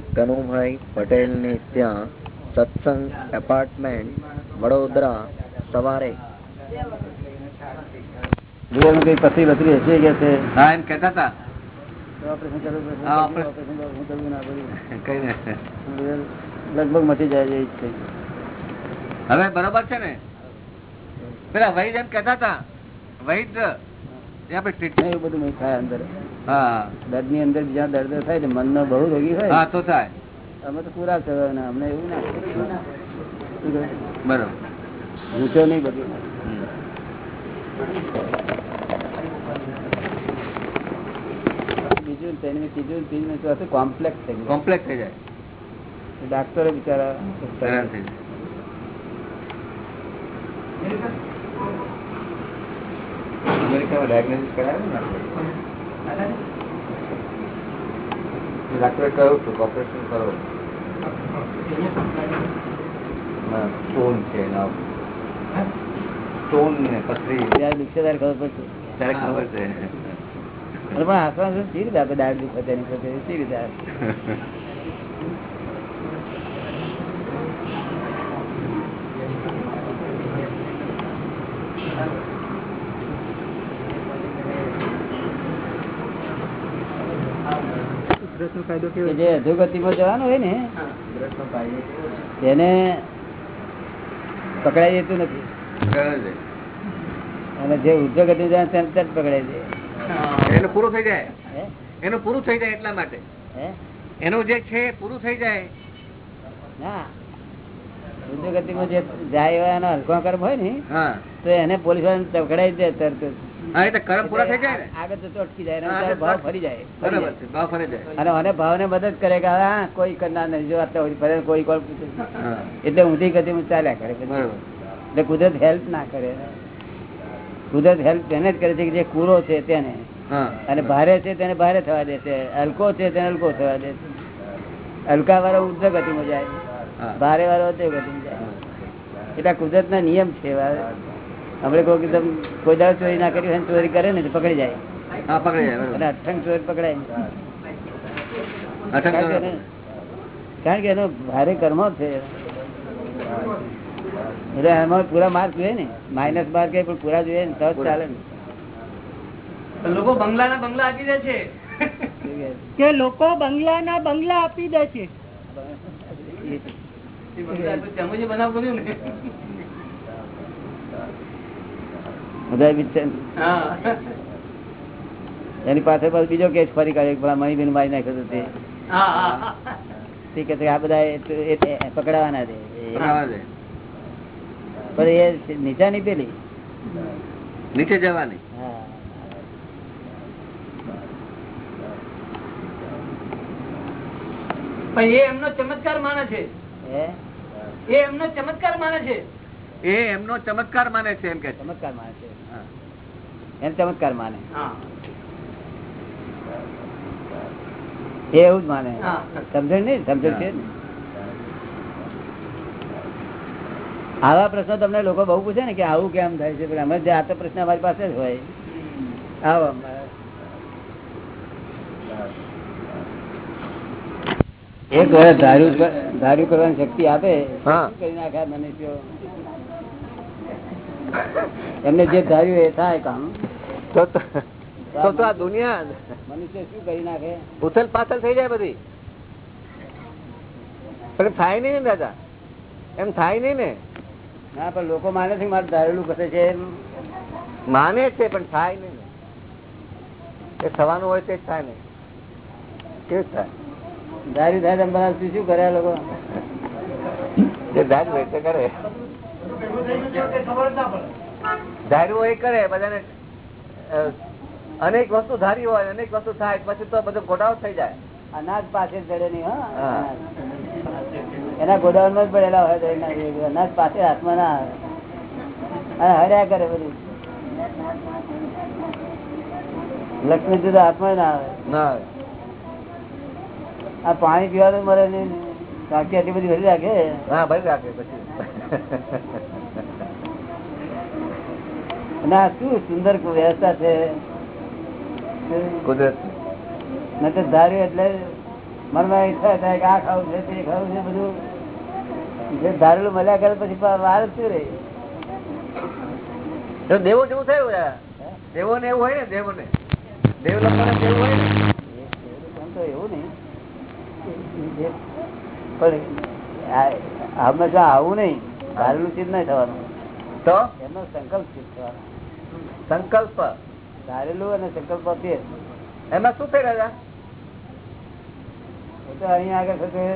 કનુભાઈ પટેલને ત્યાં સત્સંગ એપાર્ટમેન્ટ વડોદરા સવારે. કઈ પથરી બથરી હશે કે છે? હા એમ કેતા હતા. કઈ. લગભગ મટી જાય. હવે બરોબર છે ને? પેલા વૈદ એમ કેતા હતા. વૈદ આપણે ટ્રીટમેન્ટ એવું બધું નહીં થાય અંદર. હા. દર્દની અંદર બીજા દર્દ થાય ને મન નો બહુ રોગી હોય હા તો થાય. અમે તો પૂરા થયો ને અમને એવું ના બરોબર. ઊંચો નહીં બધું. બીજું ને ત્રીજું ચોથું કોમ્પ્લેક્સ થઈ ગયું. કોમ્પ્લેક્સ થઈ જાય. ડાક્ટરો બિચારા હેરાન થઈ જાય. અમેરિકામાં ડાયગ્નોસિસ કરાવ્યું ને ડોક્ટરે કહ્યું છું ઓપરેશન કરો. સ્ટોન છે સ્ટોન ને પથરી. દુખશે ખબર પડશે. ત્યારે ખબર છે. પણ આસપાસ સી રીતે આપણે દાળ દુખે તેની સાથે સી રીતે આવે? કે જે અધોગતિમાં જવાનું હોય ને એને પકડાઈ જતું નથી. અને જે ઉદ્યોગતિ જાય તેને તરત પકડાઈ દે એનું પૂરું થઈ જાય. એનું પૂરું થઈ જાય એટલા માટે. હે? એનું જે છે પૂરું થઈ જાય. ના. માં જે જાય એવા એનો હલકો કર્મ હોય ને તો એને પોલીસવાળા પકડાઈ જાય તરત એટલે ઊંધી ચાલ્યા કરે એટલે કુદરત હેલ્પ ના કરે. કુદરત હેલ્પ તેને જ કરે છે કે જે કુરો છે તેને. અને ભારે છે તેને ભારે થવા દે છે. હલકો છે તેને હલકો થવા દે છે. હલકા વાળો ઉર્ધ્વ ગતિમાં જાય. ભારે વાળો અધ્ય ગતિમાં જાય. એટલે કુદરત ના નિયમ છે હમણાં કોઈ એકદમ કોઈ દાડો ચોરી ના કરી હોય ચોરી કરે ને તો પકડી જાય. હા પકડી જાય અને અઠંગ ચોરી પકડાય. કારણ કે એને- ભારે કર્મો છે. એટલે એમાં પૂરા માર્ક જોઈએ ને. માઇનસ માર્ક પણ પૂરા જોઈએ ને તો ચાલે ને. લોકો બંગલા ના બંગલા આપી દે છે. કે લોકો બંગલા ના બંગલા આપી દે છે. બનાવ કર્યું ને. બધા એની પાસે પાછો બીજો કેસ ફરી કાઢ્યો પેલા મહીબેન મારી નાખ્યો હતો તે. કે આ બધા પકડાવાના છે. એ- બરાબર છે. પણ એ નીચાની પેલી નીચે જવાની. પણ એ એમનો ચમત્કાર માને છે. હે? એ એમનો ચમત્કાર માને છે. એ એમનો ચમત્કાર માને છે એમ કે ચમત્કાર માને છે. હા. એને ચમત્કાર માને. એવું જ માને. હા. સમજણ નહીં? સમજણ છે આવા પ્રશ્નો તમને લોકો બહુ પૂછે ને કે આવું કેમ થાય છે? અમે જે આ તો પ્રશ્ન અમારી પાસે જ હોય. આવો એક વર્ષ ધાર્યું ધાર્યું કરવાની શક્તિ આપે. હા. કરી નાખ્યા મનુષ્યો? એમને જે ધાર્યું એ થાય કામ. તો આ દુનિયા મનુષ્ય શું કરી નાખે? ઉથલ પાથલ થઈ જાય બધી. પણ થાય નહીં ને દાદા. એમ થાય નહીં ને. ના પણ લોકો માને છે મારે ધારેલું કશે છે માને છે પણ થાય નહીં ને. એ થવાનું હોય તે જ થાય નહીં કેવું થાય. ધારી શું શું કરે લોકો? જે ધાર્યું હોય તે કરે. ધાર્યું એ કરે બધાને અનેક વસ્તુ ધારી હોય અનેક વસ્તુ થાય પછી તો બધો ગોડાઉન થઈ જાય. અનાજ પાસે ચડે નહીં હા. એના ગોડાઉનમાં જ પડેલા હોય અનાજ પાસે હાથમાં ના આવે. અને હર્યા કરે બધું. લક્ષ્મીજી તો હાથમાં ના આવે. ના આ પાણી પીવાનું તો મળે નહીં. ટાંકી આટલી બધી ભરી રાખે? હા ભરી રાખે પછી. ના શું સુંદર વ્યવસ્થા છે? કુદરત. મેં તો ધાર્યું એટલે મનમાં ઈચ્છા થાય કે આ ખાવું છે તે ખાવું છે બધું. જે ધારેલું મળ્યા કરે પછી વાર શું રહી? દેવો જેવું થયું દેવો ને એવું હોય ને દેવો ને. દેવ લોકોને એવું હોય ને એવું નહીં. પણ હંમેશા આવું નહીં. ધારેલું ચીજ નહીં થવાનું. તો? એનો સંકલ્પ ચીજ થવાનો. સંકલ્પ. ધારેલું અને સંકલ્પ ફેર એમાં શું થઈ રહ્યા એ તો અહીંયા આગળ થશે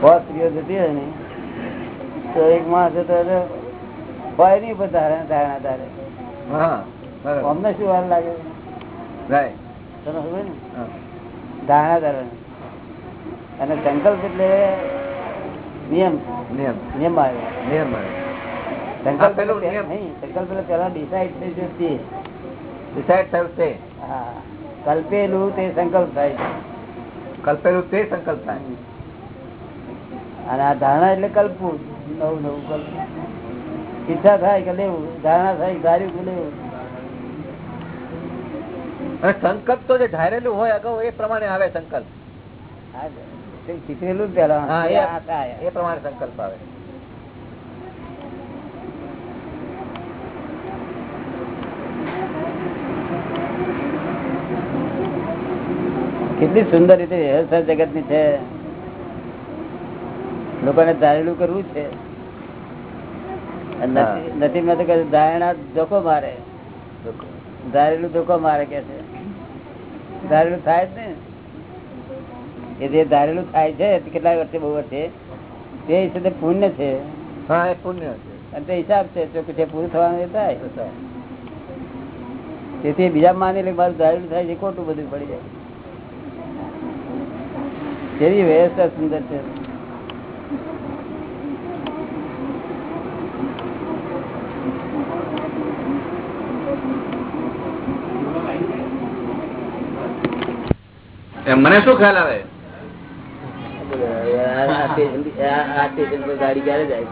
બહુ સ્ત્રીઓ જતી હોય ને. તો એક માણસ હતો તો હોય નહીં પણ ધારણા ધારણા તારે અમને શું વાર લાગે? ધારણા કરવાની અને સંકલ્પ એટલે નિયમ. નિયમ. નિયમ આવે. નિયમ આવે. સંકલ્પ પેલું. નહીં સંકલ્પ એટલે પેલા ડિસાઈડ થઈ ડિસાઈડ થયું તે. હા. કલ્પેલું તે સંકલ્પ થાય. કલ્પેલું તે સંકલ્પ થાય. અને આ ધારણા એટલે કલ્પવું. નવું નવું કલ્પવું ઈચ્છા થાય કે લેવું. ધારણા થાય ધાર્યું કે લેવું. અને સંકલ્પ તો જે ધારેલું હોય અગાઉ એ પ્રમાણે આવે સંકલ્પ. શીખેલું પેલા એ પ્રમાણે સંકલ્પ આવે. કેટલી સુંદર રીતે વ્યવસ્થા જગતની છે. લોકોને ધારેલું કરવું છે. નથી મેં તો કહ્યું ધારણા ધોકો મારે. ધારેલું ધોકો મારે કે છે. ધારેલું થાય છે એ જે ધારેલું થાય છે તે કેટલા વર્ષે બહુ વર્ષે? તે હિસાબે પુણ્ય છે. હા એ પુણ્ય છે. અને તે હિસાબ છે જો કે જે પૂરું થવાનું થાય. તેથી બીજા માની લે મારું ધારેલું થાય છે ખોટું બધું પડી જાય. કેવી વ્યવસ્થા સુંદર છે. મને શું ખ્યાલ આવે? આ સ્ટેશન આ- આ સ્ટેશન પર ગાડી ક્યારે જાય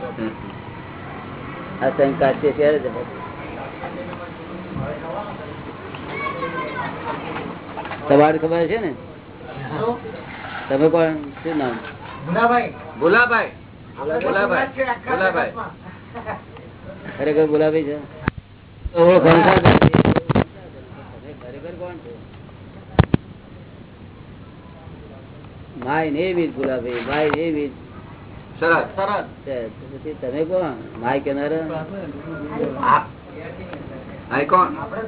આ શંકા છે ક્યારે જાય તમારે ખબર છે ને? તમે કોણ શું નામ? ભુલાભાઈ. ભુલાભાઈ. ભુલાભાઈ. ખરેખર ભુલાભાઈ છે ઓળખાણ થાય ને. તમે ખરેખર કોણ છો માય ને એવી ગુલાબી માય ને એવી જ. સરસ. સરસ. છે. તો પછી તમે કોણ માય કેનાર?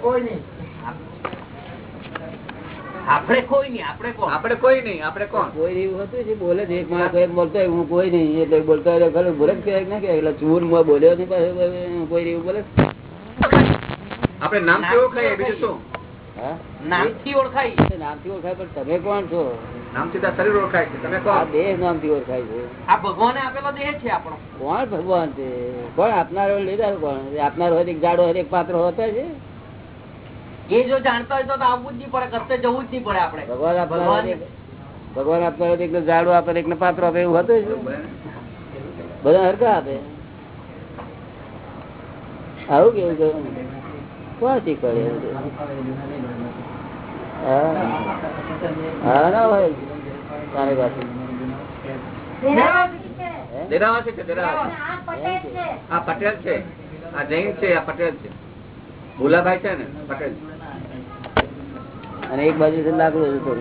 કોઈ નહીં. આપણે કોઈ નહીં આપણે કોણ? આપણે કોઈ નહીં આપણે કોણ? કોઈ એવું હતું છે બોલે છે એક માણસ કોઈ બોલતો હું કોઈ નહીં એટલે બોલતો હોય એટલે બોલે કે ના? એટલે ચૂરમાં બોલ્યો નહીં પાછો કોઈ એવું બોલે આપણે નામ કેવું ખાઈએ બીજું શું? હા? નામથી ઓળખાય ઓળખાય પણ તમે કોણ છો? નામ સીધા શરીર ઓળખાય છે. તમે આ કોણ દેહ નામથી ઓળખાય છે. આ ભગવાને આપેલો દેહ છે આપણો? કોણ ભગવાન છે? કોણ આપનારો એક જાડો હોય તો એક આપે ને પાત્ર આપે એવું હતું બધા હરકા આપે. આવું કેવું કોણ શીખવાડે? હા? ના હોય. તારી છે. આ પટેલ છે. આ જૈન છે આ પટેલ છે. ભુલાભાઈ છે ને પટેલ. અને એક બાજુ છે લાકડું હતું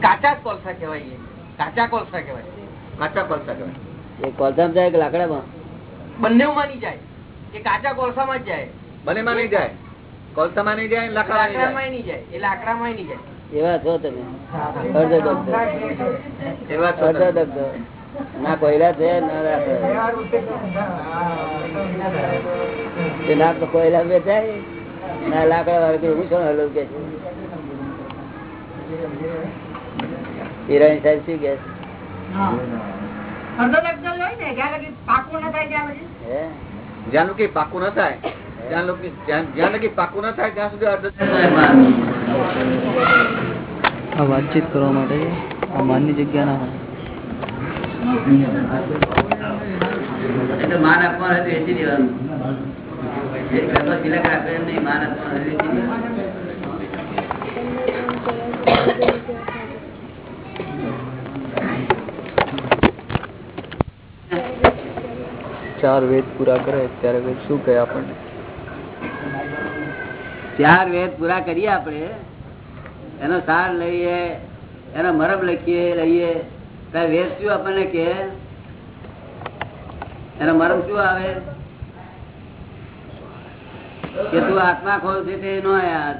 કાચા કોલસા કેવાય કાચા કોલસા કેવાય કાચા કોલસા કેવાય એ કોલસામાં જાય કે લાકડામાં? બંને માની જાય. એ કાચા કોલસામાં જ જાય. બંને માં નહીં જાય? કોલસામાં નહીં જાય લાકડામાં નહીં જાય? એ લાકડામાં નહીં જાય. એવા છો તમે. અડધો દગ્ધ જાય એવા છો અડધો તમે. દગ્ધ ના કોયલા છે ના કોયલા વેચાય ના લાકડા વાળા કે હું શું હલવું કે હિરાણી સાહેબ શું કે હે. જ્યાં પાકું ન થાય? જ્યાં લગી જ્યાં જ્યાં લગી પાકું ન થાય ત્યાં સુધી અર્ધ આ વાતચીત કરવા માટે આ માનની જગ્યા ના હોય એટલે માન આપવાનું વેચી દેવાનું તિલક રાખે એમ નહીં માનસ ચાર વેદ પૂરા કરે ત્યારે પછી શું કહે આપણને ચાર વેદ પૂરા કરીએ આપણે, એનો સાર લઈએ, એનો મરબ લખીએ, લઈએ ત્યારે વેદ શું આપણને કે? એનો મરમ શું આવે? કે તું આત્મા ખોલ છે તે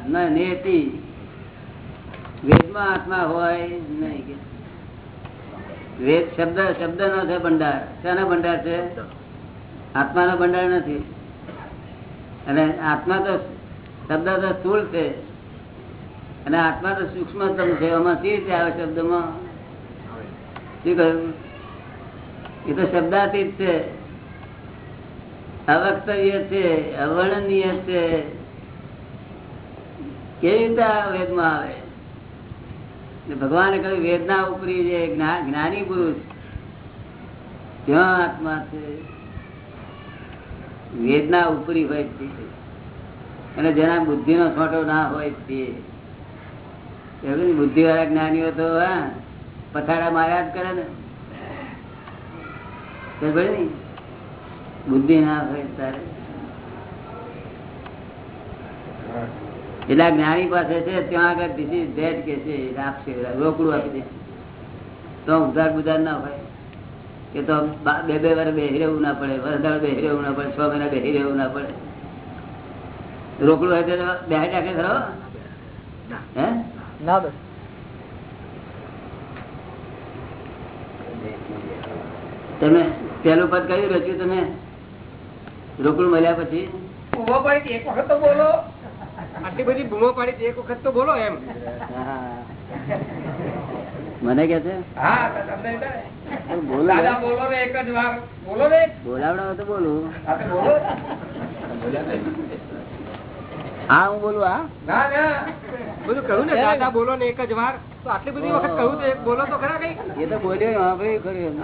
નો નેતી. વેદમાં આત્મા હોય નહીં કે. વેદ શબ્દ શબ્દ નો છે ભંડાર. શાનો ભંડાર છે? આત્માનો ભંડાર નથી. અને આત્મા તો શબ્દ તો સ્થુલ છે. અને આત્મા તો સૂક્ષ્મતમ છે. એમાં કઈ રીતે આવે શબ્દમાં? શું કહ્યું? એ તો શબ્દાતીત છે. અવક્તવ્ય છે. અવર્ણનીય છે. કેવી રીતે વેદમાં આવે? ભગવાને કહ્યું, વેદના ઉપરી જે જ્ઞાની પુરુષ ત્યાં આત્મા છે, વેદના ઉપરી હોય છે. અને જેના બુદ્ધિ નો છોટો ના હોય તે. બુદ્ધિ વાળા જ્ઞાનીઓ તો, હા, પથારા માર્યા જ કરે ને. બુદ્ધિ ના હોય તારે એટલા જ્ઞાની પાસે છે, ત્યાં આગળ ધીસ ધેટ કે છે આપશે રોકડું આપી દેશે. તો ઉધાર બુધાર ના હોય. કે તો બે બે વાર બેહી રહેવું ના પડે વર્ષ બેહી રહેવું ના પડે, છ મહિના બેહી રહેવું ના પડે. રોકડું હોય તો બે રાખે ખરો? હે? ના બસ. તમે પેલું પદ કયું રચ્યું તમે? રોકડું મળ્યા પછી? બૂમો પાડી એક વખત તો બોલો. આટલી બધી બૂમો પાડી એક વખત તો બોલો એમ. મને કે છે? હા તો તમને એટલે બોલો ને. એક જ બોલો ને. બોલાવડાવો તો બોલું. હા હા બોલું હા? ના ના. બધું કહ્યું ને દાદા બોલો ને એક જ વાર. તો આટલી બધી વખત કહ્યું તો બોલો તો ખરા કઈ એ તો બોલ્યો હા ભાઈ ખરું.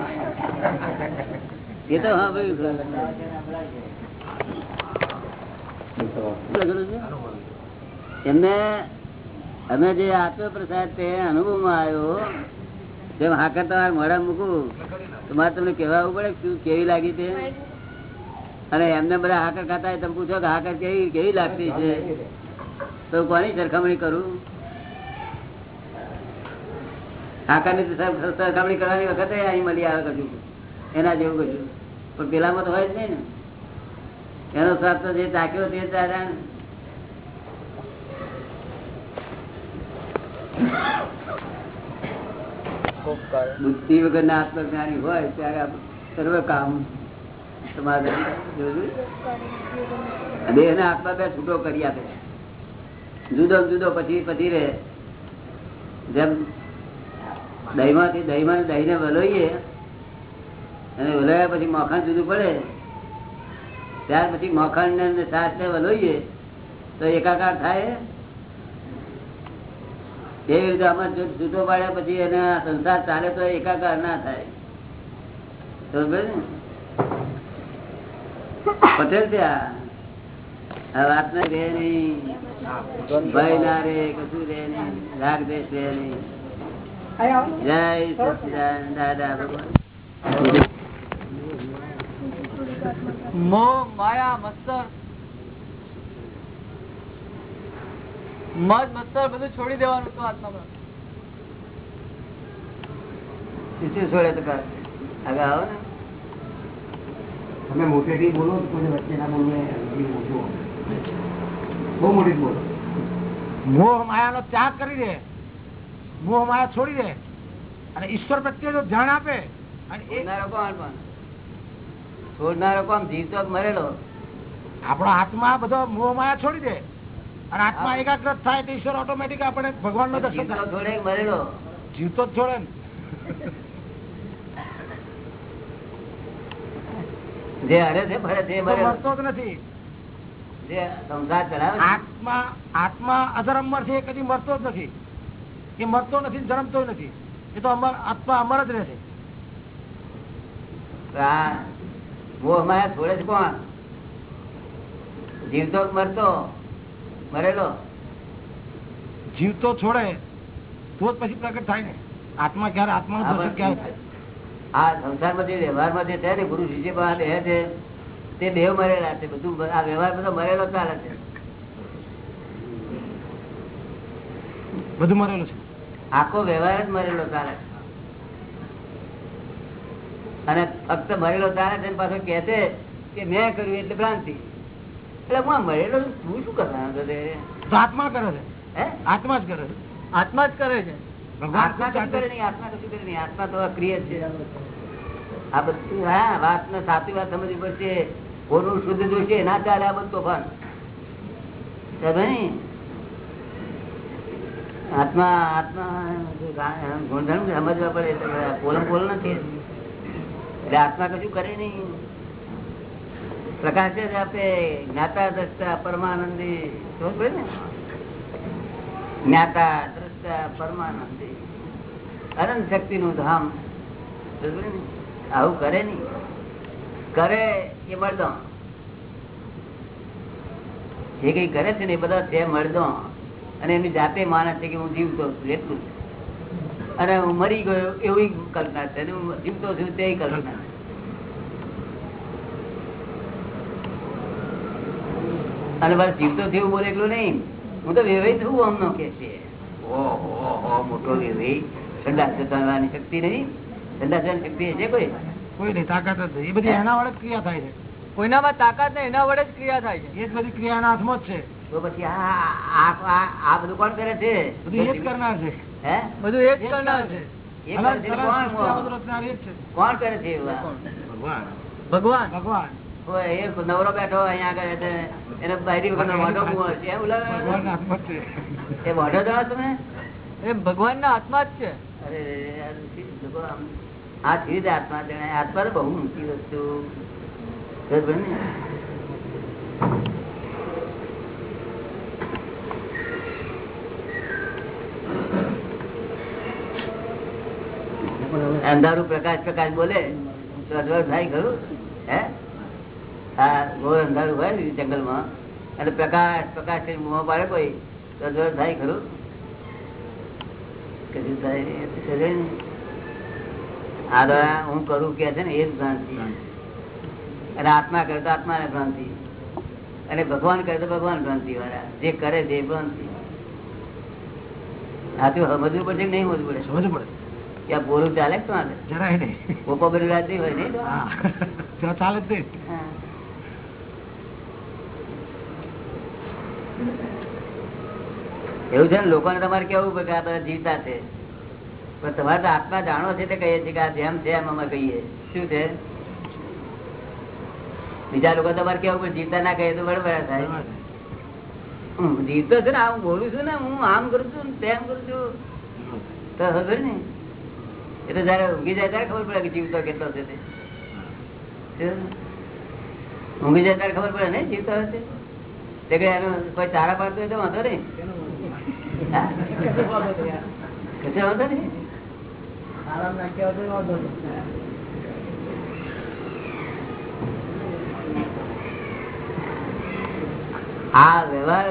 એ તો હા ભાઈ? એમને અમે જે આત્મ પ્રસાદ તે અનુભવમાં આવ્યો. જેમ હાકર તમારે મોડા મૂકું તમારે તમને કેવા આવવું પડે કેવી લાગી તે? અને એમને બધા હાકર ખાતા હોય તમે પૂછો કે હાકર કેવી કેવી લાગતી છે? તો કોની સરખામણી કરું? હાકરની સર- સરખામણી કરવાની વખતે અહીં મળી આવે કશું. એના જેવું કશું. પણ પેલામાં તો હોય જ નહીં ને. એનો સ્વાદ તો જે તાક્યો તે તારા બુદ્ધિ વગર ના આત્મજ્ઞાની હોય ત્યારે સર્વ કામ તમારે? દેહ ને આત્મા બે છૂટો કરી આપે જુદો જુદો પછી પછી રે જેમ દહીં માંથી દહીં ને વલોઈએ, અને વલોયા પછી મખણ જુદું પડે. ત્યાર પછી મખણ ને સાસ ને વલોઈએ, તો એકાકાર થાય. એવી રીતે આમાં જુદો પાડ્યા પછી એને સંસાર ચાલે તો એકાકાર ના થાય. સમજ ને? પટેલ છે આ વાત ના રે નહીં ભય ના રે કશું રે નહીં રાગ દેશ રે નહીં જય સચિદાન દાદા ભગવાન. મોહ માયા મત્સર મદ મત્સર બધું છોડી દેવાનું તો આત્મામાં શિશુ છોડે તો આગળ આવો ને. તમે મોટેથી બોલો કોઈ વચ્ચે ના બોલવું એ ઓછું બહુ મોટી બોલો. મોહ માયાનો ત્યાગ કરી દે. મોહ માયા છોડી દે. અને ઈશ્વર પ્રત્યે જો ધ્યાન આપે. અને છોડનારો કોણ જીવતો મરેલો. આપણો આત્મા બધો મોહ માયા છોડી દે. અને આત્મા એકાગ્રત થાય તો ઈશ્વર ઓટોમેટિક આપણે ભગવાન નો દર્શન જીવતો છોડે મરેલો. જીવતો જ છોડે ને. જે હરે છે ફરે છે મરતો જ નથી. જે સંસાર ચલાવે આત્મા આત્મા અધર અમર છે કદી મરતો જ નથી. એ મરતો નથી જન્મતો નથી. એ તો અમર આત્મા અમર જ રહે છે. તો આ મોહ માયા છોડે છે કોણ? જીવતો મરતો? મરેલો? જીવ તો છોડે તો જ પછી પ્રગટ થાય ને. આત્મા ક્યારે આત્મા ક્યારે થાય? આ સંસારમાં જે વ્યવહારમાં જે છે ને ગુરુ શિષ્ય પાસે રહે છે તે દેવ મરેલા છે બધું આ વ્યવહાર બધો મરેલો ચાલે છે. બધું મરેલું છે. આખો વ્યવહાર જ મરેલો ચાલે અને ફક્ત મરેલો ચાલે છે પાછો કે છે કે મેં કર્યું એટલે ભ્રાંતિ. એટલે હું મરેલો તું શું કરવાનો આત્મા કરે છે. આત્મા જ કરે છે. આત્મા જ કરે છે. આત્મા કશું નહીં આત્મા કશું કરે નહીં. આત્મા તો અક્રિય છે. આ બધું હા વાત ને સાચી વાત સમજવી પડશે. કોનું શુદ્ધ જોશે ના ચાલે આ બધું તોફાન. આત્મા આત્મા ગુણધર્મ સમજવા પડે પોલમ પોલ નથી. એટલે આત્મા કશું કરે નહીં. પ્રકાશ જ આપે જ્ઞાતા દ્રષ્ટા પરમાનંદી સમજ પડે ને? જ્ઞાતા અનંત શક્તિ નું ધામ? આવું કરે નહીં. કરે એ મળદો જે કઈ કરે છે ને એ બધા છે મળદો અને એની જાતે માને છે કે હું જીવતો છું, એટલું અને હું મરી ગયો એવી કલ્પના છે હું જીવતો છું તે કલ્પના. અને બસ જીવતો થયું બોલે એટલું નહીં. હું તો વ્યવહિત થવું અમનો કે છે. મોટો વેવાઈ ઠંડા જતાવવાની શક્તિ નહીં ઠંડા જવાની શક્તિ છે કોઈ? કોઈ નહીં તાકાત જ નહીં. એ બધી એના વડે જ ક્રિયા થાય છે. કોઈનામાં તાકાત ને એના વડે જ ક્રિયા થાય છે. એ જ બધી ક્રિયા એના હાથમાં જ છે. તો પછી આ બધું કોણ કરે છે? બધું એ જ કરનાર છે. હે? બધું એ જ કરનાર છે. કોણ? કરે છે ભગવાન. ભગવાન. ભગવાન. નવરો બેઠો અહીંયા આગળ એને બાયરી વગરનો મોઢો છે. જ એ મોઢો જાણો તમે? એ ભગવાન ના આત્મા જ છે. અરે આ કેવી રીતે આત્મા જણાય આત્મા બહુ ઊંચી વસ્તુ. ને? અંધારું પ્રકાશ પ્રકાશ બોલે? તો અજવાળ થાય ખરું? હે? હા ઘોર અંધારું હોય ને જંગલમાં અને પ્રકાશ પ્રકાશ મોં પાડે કોઈ તો જોર થાય ખરું? કશું થાય તો આ હું કરું કે છે ને એ જ ભ્રાંતિ. અને આત્મા કરે તો આત્મા ને ભ્રાંતિ. અને ભગવાન કરે તો ભગવાન ભ્રાંતિ વાળા જે કરે તે ભ્રાંતિ. હા તો સમજવું પડશે કે નહીં સમજવું પડે? સમજવું પડે. કે આ બોલું ચાલે ચાલે? જરાય નહીં. પોપો બની રાત નહીં હોય નહીં તો? ત્યાં ચાલે જ નહીં હા. એવું છે ને લોકોને તમારે કેવું કે આ બધા જીવતા છે? પણ તમારે તો આત્મા જાણો છે તે કહીએ છીએ કે આ જેમ છે એમ અમે કહીએ. શું છે? બીજા લોકો તમારે કેવું પણ જીવતા ના કહીએ તો બરોબર થાય. હું જીવતો છે ને આમ હું બોલું છું ને હું આમ કરું છું તેમ કરું છું. તો ખબર ને? એ તો જયારે ઊંઘી જાય ત્યારે ખબર પડે કે જીવતો કેટલો છે તે. ઊંઘી જાય ત્યારે ખબર પડે ને જીવતો હશે? તે કઈ એનો કોઈ તારા પાડતો હોય તો વાંધો નહીં. હા? વાંધો નહીં. આ વ્યવહાર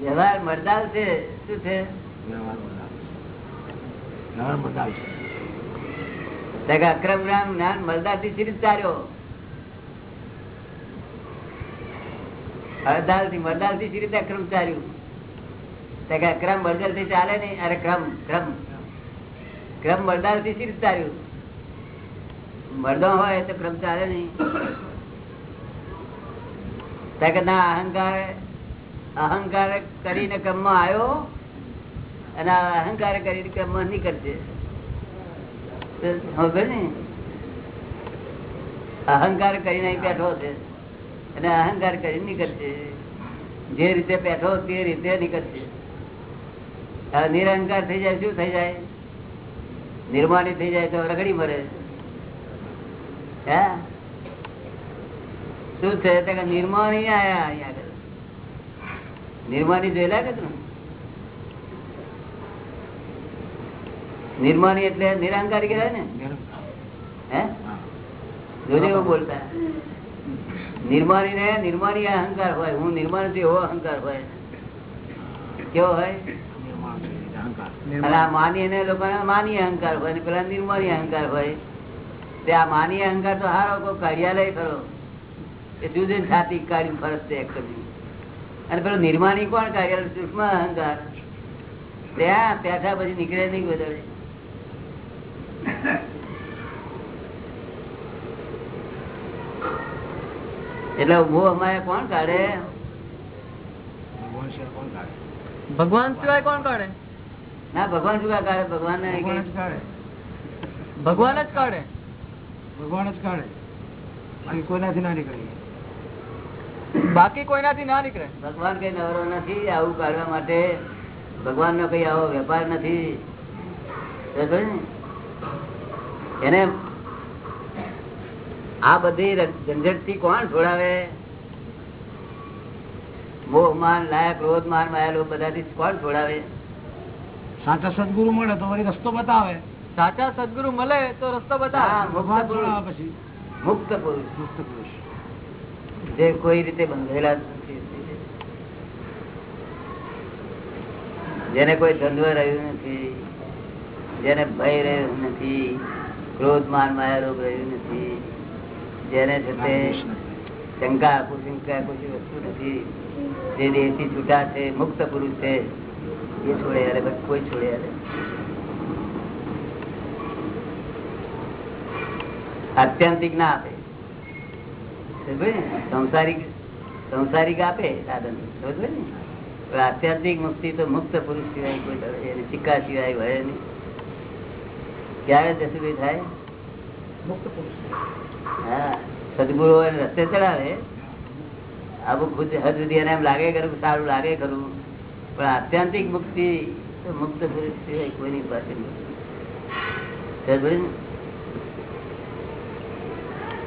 વ્યવહાર મરદાલ છે શું છે? અક્રમ જ્ઞાન જ્ઞાન મરદારથી સિરીજ ચાલ્યો અડધાલથી મરદાલથી સિરીજ અક્રમ ચાલ્યું? તે કે અક્રમ મરદાલથી ચાલે નઈ અરે ક્રમ ક્રમ. ક્રમ મરદાલથી સિરીજ ચાલ્યું? મરદો હોય તો ક્રમ ચાલે નહીં. ના અહંકાર અહંકાર કરીને ક્રમમાં આવ્યો અને અહંકાર કરીને ક્રમમાં નીકળશે અહંકાર કરીને બેઠો છે. અને અહંકાર કરીને નીકળશે. જે રીતે બેઠો તે રીતે નીકળશે. નિરહંકાર થઈ જાય શું થઈ જાય? નિર્માણી થઈ જાય તો રગડી મરે. હે? શું છે નિર્માણી આયા અહીંયા નિર્માણી જોયેલા કે નિર્માણી એટલે નિરહંકારી કહેવાય ને? હે? જોજે બોલતા. નિર્માણી ને નિર્માણી અહંકાર હોય, હું નિર્માણ છું એવો અહંકાર હોય. કેવો હોય? માની ને લોકો માની અહંકાર હોય પેલા નિર્માણી અહંકાર હોય. તે આ માની અહંકાર તો હારો, કોઈ કાર્યાલય ખરો. એ જુદી છાતી કાઢી ફરજ છે અને પેલો નિર્માણી કોણ? કાર્યાલય સૂક્ષ્મ અહંકાર. ત્યાં ત્યાં પછી નીકળે નહીં વધારે એટલે ઊભો અમારે કોણ કાઢે? ભગવાન સિવાય કોણ કાઢે? ના ભગવાન શું કાઢે ભગવાન ભગવાન જ કાઢે? ભગવાન જ કાઢે. બાકી કોઈનાથી ના બાકી કોઈનાથી ના નીકળે? ભગવાન કઈ નવરો નથી આવું કાઢવા માટે. ભગવાન નો કઈ આવો વેપાર નથી. એને આ બધી ઝંઝટથી કોણ છોડાવે? મોહ માન લાયક ક્રોધ માન માયેલો બધાથી કોણ છોડાવે? સાચા સદગુરુ મળે તો વળી રસ્તો બતાવે. સાચા સદગુરુ મળે તો રસ્તો બતાવે. પછી. મુક્ત પુરુષ. મુક્ત પુરુષ. જે કોઈ રીતે બંધેલા જેને કોઈ દ્વંદ્વ રહ્યું નથી જેને ભય રહ્યું નથી ક્રોધ માન માયા રોગ રહ્યું નથી જેને છે શંકા કુશંકા કોઈ વસ્તુ નથી. જે દેહથી છૂટા છે, મુક્ત પુરુષ છે, એ છોડે અરે બસ કોઈ છોડે અરે આત્યંતિક ના આપે. સંસારિક સંસારિક આપે સાધન. સમજે ને? આત્યંતિક મુક્તિ તો મુક્ત પુરુષ સિવાય કોઈ એને સિક્કા સિવાય હોય નહીં. ક્યારે જસુભાઈ થાય? હા સદગુરુ રસ્તે ચડાવે. આવું ખુદ હદ સુધી એને એમ લાગે ખરું સારું લાગે ખરું. પણ આત્યંતિક મુક્તિ મુક્ત પુરુષ સિવાય કોઈની પાસે?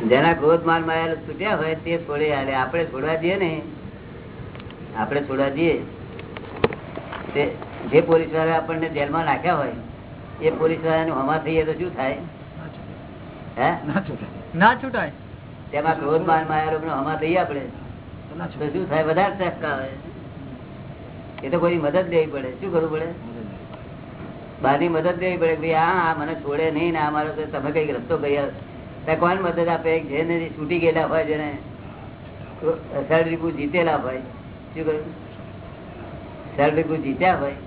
જેના ક્રોધ માનમાં છૂટ્યા હોય તે છોડે હાલે. આપણે છોડવા જઈએ ને આપણે છોડવા જઈએ તે જે પોલીસવાળા આપણને જેલમાં નાખ્યા હોય એ પોલીસ વાળાનું હમા થઈએ તો શું થાય? હે? ના છૂટે. ના છૂટાય. તેમાં ક્રોધ માન માયા રોગ હમા થઈએ આપણે. તો ના શું થાય? વધારે ચક્કા આવે એ તો કોઈ મદદ લેવી પડે. શું કરવું પડે? બહારની મદદ લેવી પડે ભાઈ હા હા મને છોડે નહીં ને આ મારો તો તમે કંઈક રસ્તો ત્યાં કોણ મદદ આપે? જેને છૂટી ગયેલા હોય જેને સેલ રીપુ જીતેલા હોય. શું કહ્યું સેલ રીપુ જીત્યા હોય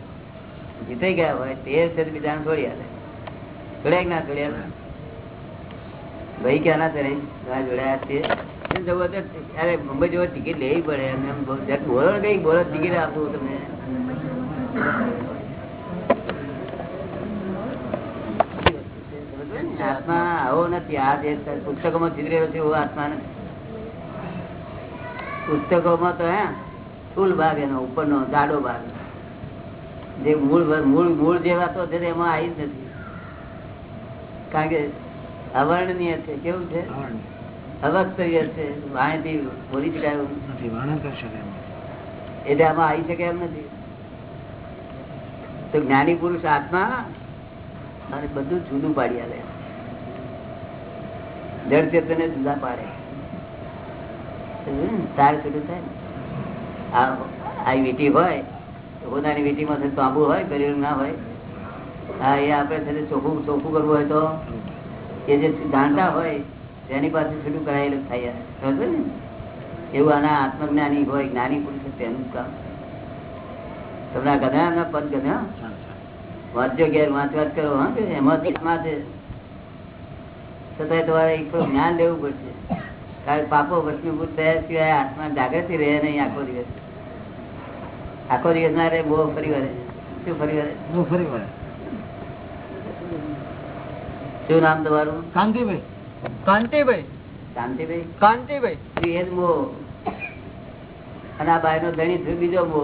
જીતાઈ ગયા હોય તે બીજાને છોડી હાલે છોડ્યા કે ના છોડ્યા ભાઈ ક્યાં ના ચડે ના જોડ્યા છે એમ જવું હોય મુંબઈ આત્મા આવો પુસ્તકોમાં છે, એવો આત્મા તો હે, ફૂલ ભાગ એનો, ઉપરનો, જાડો ભાગ. જે મૂળ મૂળ મૂળ જે વાતો છે એમાં આવી જ નથી. કારણ કે અવર્ણનીય છે કેવું છે? અવસ્તરીય છે વાણીથી બોલી શકાય એવું? નથી. વર્ણન કરી શકે એટલે આમાં આવી શકે એમ નથી. તો જ્ઞાની પુરુષ આત્મા અને બધું જુદું પાડી આલે. જળ ચેતન જુદા પાડે. તાર છૂટું થાય ને. આ વીટી હોય પોતાની વીટીમાં તાંબુ હોય ગરીબ ના હોય. હા એ આપણે ચોખ્ખું ચોખ્ખું કરવું હોય તો? એ જે જાણતા હોય, તેની પાસે છૂટું કરાયેલું થાય સમજો ને? એવું આના આત્મજ્ઞાની હોય, જ્ઞાની પુરુષ તેનું કામ. તમને આ ગમ્યા એમના પદ ગમ્યા વાંચજો ઘેર, વાંચ વાત કરો, હા કે એમાં છતાંય તમારે એક જ્ઞાન લેવું પડશે. કારણ કે પાપો ભસ્મીભૂત થયા સિવાય આત્મા જાગૃતિ રહે નહીં આખો દિવસ. આખો દિવસ ના રહે, બહુ ફરી વળે. શું ફરી વળે? બહુ ફરી વળે. શું નામ તમારું? કાંતિભાઈ. કાંતિભાઈ. કાંતિભાઈ? કાંતિભાઈ. એ અને આ બાય નો ધણી થયું બીજો મો.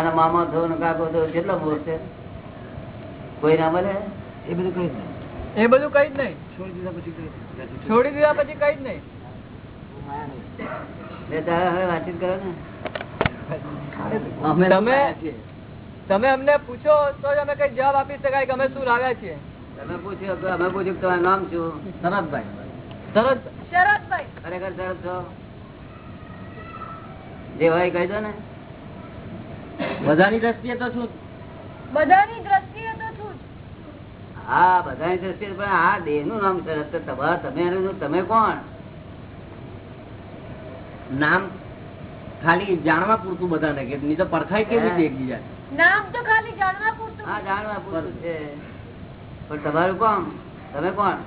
અને મામા થયો ને કાકો થયો કેટલો મો છે? કોઈ ના? મળે એ બધું કઈ નહીં. એ બધું કઈ જ નહીં. છોડી દીધા પછી કઈ છોડી દીધા પછી કઈ જ નહીં. વાતચીત કરો ને. તમે તમે અમને પૂછો તો અમે કઈ જવાબ આપી શકાય કે અમે શું લાવ્યા છીએ. તમે પૂછ્યું અમે પૂછ્યું તમારું નામ શું? શરદભાઈ. સરસ શરદભાઈ. ખરેખર સરસ છો? જે હોય કહી દો ને. બધાની દ્રષ્ટિએ તો શું? બધાની દ્રષ્ટિએ તો છું હા બધાની દ્રષ્ટિએ પણ આ દેહનું નામ સરસ તો તમારા તમે તમે કોણ? નામ ખાલી જાણવા પૂરતું બધાને કે નહીં તો પરખાય કેવી રીતે એકબીજા નામ તો ખાલી જાણવા પૂરતું. હા જાણવા પૂરતું છે. પણ તમારું કોણ? તમે કોણ?